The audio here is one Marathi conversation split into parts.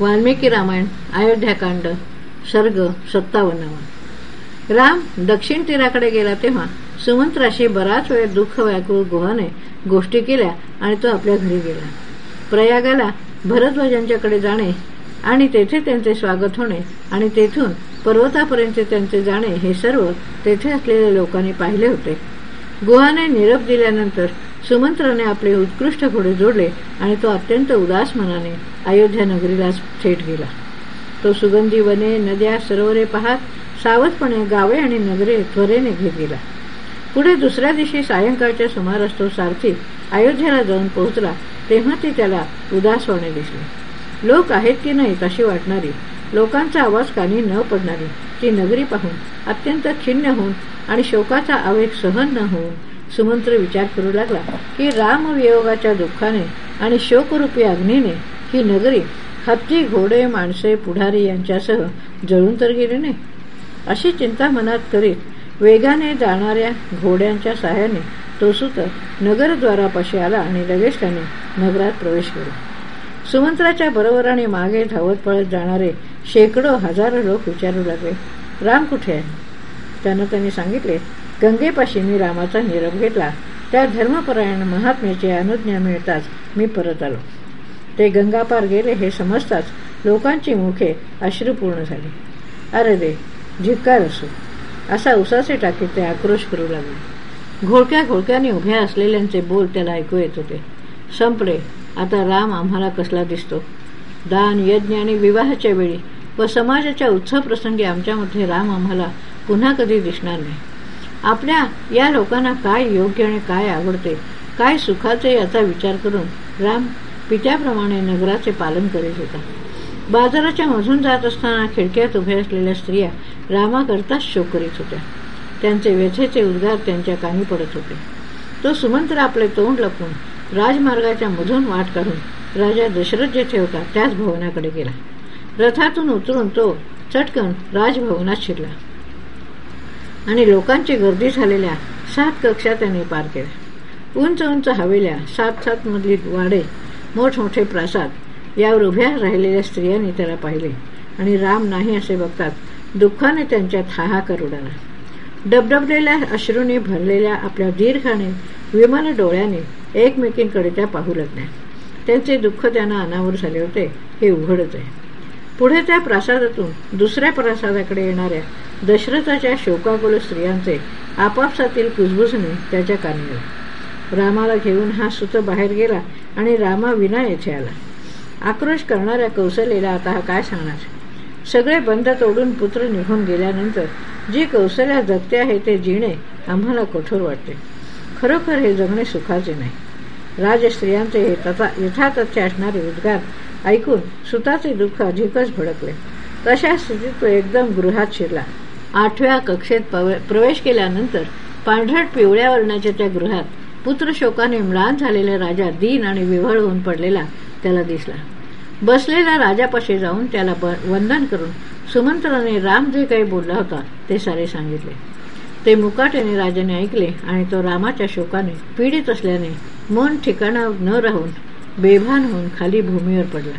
वाल्मिकी रामायण अयोध्याकांड सर्ग सत्तावन्नावा. राम दक्षिण तीराकडे गेला तेव्हा सुमंत्राशी बराच वेळ दुःख व्याकुळ गुहाने गोष्टी केल्या आणि तो आपल्या घरी गेला. प्रयागाला भरद्वाजांच्याकडे जाणे आणि तेथे त्यांचे स्वागत होणे आणि तेथून पर्वतापर्यंत त्यांचे जाणे हे सर्व तेथे असलेल्या लोकांनी पाहिले होते. गुहाने निरोप दिल्यानंतर सुमंत्राने आपले उत्कृष्ट घोडे जोडले आणि तो अत्यंत उदास मनाने अयोध्या नगरीला थेट गेला. तो सुगंधी वने नद्या सरोवरे पाहत सावधपणे गावे आणि नगरे त्वरेने घेत गेला. पुढे दुसऱ्या दिवशी सायंकाळच्या सुमारास तो सारथी अयोध्येला जाऊन पोहोचला तेव्हा ती त्याला उदासवाने दिसले. लोक आहेत की नाही तशी वाटणारी लोकांचा आवाज कानी न पडणारी ती नगरी पाहून अत्यंत खिन्न होऊन आणि शोकाचा आवेग सहन न होऊन सुमंत्र विचार करू लागला की रामवियोगाच्या दुःखाने आणि शोकरूपी अग्नीने ही नगरी हत्ती घोडे माणसे पुढारी यांच्यासह जळून तर गेली नाही. अशी चिंता मनात करीत वेगाने जाणाऱ्या घोड्यांच्या सहाय्याने तो सुत नगरद्वारापाशी आला आणि लगेच त्याने नगरात प्रवेश केला. सुमंत्राच्या बरोबराने मागे धावत पळत जाणारे शेकडो हजारो लोक विचारू लागले राम कुठे आहे? त्यानं त्यांनी सांगितले गंगेपाशी मी रामाचा निरोप घेतला. त्या धर्मपरायण महात्म्याची अनुज्ञा मिळताच मी परत आलो. ते गंगापार गेले हे समजताच लोकांची मुखे अश्रुपूर्ण झाली. अरे रे झिक्कार असो. असा उसाचे टाकीत ते आक्रोश करू लागले. घोळक्या घोळक्याने उभ्या असलेल्यांचे बोल त्याला ऐकू येत होते. संपले. आता राम आम्हाला कसला दिसतो? दान यज्ञ आणि विवाहाच्या वेळी व समाजाच्या उत्सव प्रसंगी आमच्यामध्ये राम आम्हाला पुन्हा कधी दिसणार नाही. आपल्या या लोकांना काय योग्य आणि काय आवडते काय सुखाचे याचा विचार करून राम पित्याप्रमाणे नगराचे पालन करीत होता. बाजाराच्या मधून जात असताना खिडक्यात उभ्या असलेल्या स्त्रिया रामाकरताच शोक करीत होत्या. त्यांचे व्यथेचे उद्गार त्यांच्या कानी पडत होते. तो सुमंत्र आपले तोंड लपून राजमार्गाच्या मधून वाट काढून राजा दशरथ जेथे होता त्याच भवनाकडे गेला. रथातून उतरून तो चटकन राजभवनात शिरला. आणि लोकांची गर्दी झालेल्या सात कक्षा त्यांनी पार केल्या. उंच उंच हवेल्या सात सात मधली वाडे मोठमोठे प्रासाद यावर उभ्या राहिलेल्या स्त्रियांनी त्याला पाहिले. आणि राम नाही असे बघतात दुःखाने त्यांच्यात हाहाकार उडाला. डबडबलेल्या अश्रूने भरलेल्या आपल्या दीर्घाने विमान डोळ्याने एकमेकींकडे त्या पाहू लागल्या. त्यांचे दुःख त्यांना अनावर झाले होते हे उघडच आहे. पुढे त्या प्रासादातून दुसऱ्या प्रासादाकडे येणाऱ्या दशरथाच्या शोकाकुल स्त्रियांचे आपापसातील कुजबुजणे त्याच्या कानी रामाला घेऊन हा सुत बाहेर गेला आणि रामा विना येथे आला. आक्रोश करणाऱ्या कौशलेला आता हा काय सांगणार? सगळे बंद तोडून पुत्र निघून गेल्यानंतर जी कौशल्या जगते आहे ते जिणे आम्हाला कठोर वाटते. खरोखर हे जगणे सुखाचे नाही. राजस्त्रियांचे हे तथा यथातथ्य असणारे उद्गार ऐकून सुताचे दुःख अधिकच भडकले. तशा स्थितीत तो एकदम गृहात शिरला. आठव्या कक्षेत प्रवेश केल्यानंतर पांढरट पिवळ्या वर्णाच्या त्या गृहात पुत्रशोकाने म्लान झालेला राजा दीन आणि विव्हळ होऊन पडलेला त्याला दिसला. बसलेला राजापाशी जाऊन त्याला वंदन करून सुमंत्राने राम जे काही बोलला होता ते सारे सांगितले. ते मुकाट्याने राजाने ऐकले आणि तो रामाच्या शोकाने पीडित असल्याने मन ठिकाणा न राहून बेभान होऊन खाली भूमीवर पडला.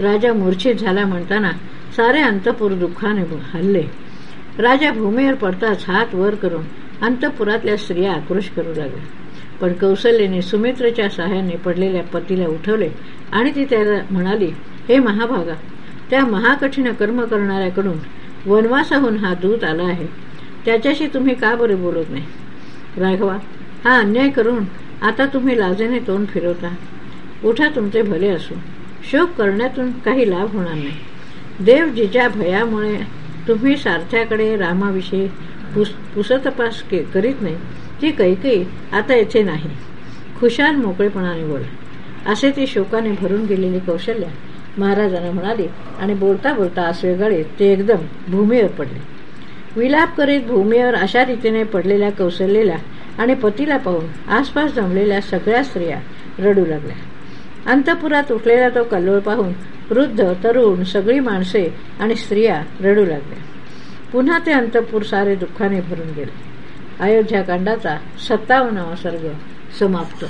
राजा मूर्छित झाला म्हणताना सारे अंतपूर दुःखाने हल्ले. राजा भूमीवर पडताच हात वर करून अंतपुरातल्या स्त्रिया आक्रोश करू लागल्या. पण कौशल्याने सुमित्रेच्या सहाय्याने पडलेल्या पतीला उठवले आणि ती त्याला म्हणाली हे महाभागा त्या महाकठीण कर्म करणाऱ्याकडून वनवासाहून हा दूत आला आहे. त्याच्याशी तुम्ही का बरे बोलत नाही? राघवा हा अन्याय करून आता तुम्ही लाजेने तोंड फिरवता. उठा तुमचे भले असो. शोक करण्यातून काही लाभ होणार नाही. देव जिच्या भयामुळे तुम्ही सारथ्याकडे रामाविषयी पुस पुसतपास करीत नाही. ती कैकई आता येथे नाही. खुशाल मोकळेपणाने बोल. असे ती शोकाने भरून गेलेली कौशल्या महाराजांना म्हणाली आणि बोलता बोलता आसवेगळे ते एकदम भूमीवर पडले. विलाप करीत भूमीवर अशा रीतीने पडलेल्या कौशल्याला आणि पतीला पाहून आसपास जमलेल्या सगळ्या स्त्रिया रडू लागल्या. अंतपुरात उठलेला तो कल्लोळ पाहून वृद्ध तरुण सगळी माणसे आणि स्त्रिया रडू लागल्या. पुन्हा ते अंतपूर सारे दुःखाने भरून गेले. अयोध्याकांडाचा सत्तावन्नावा सर्ग समाप्त.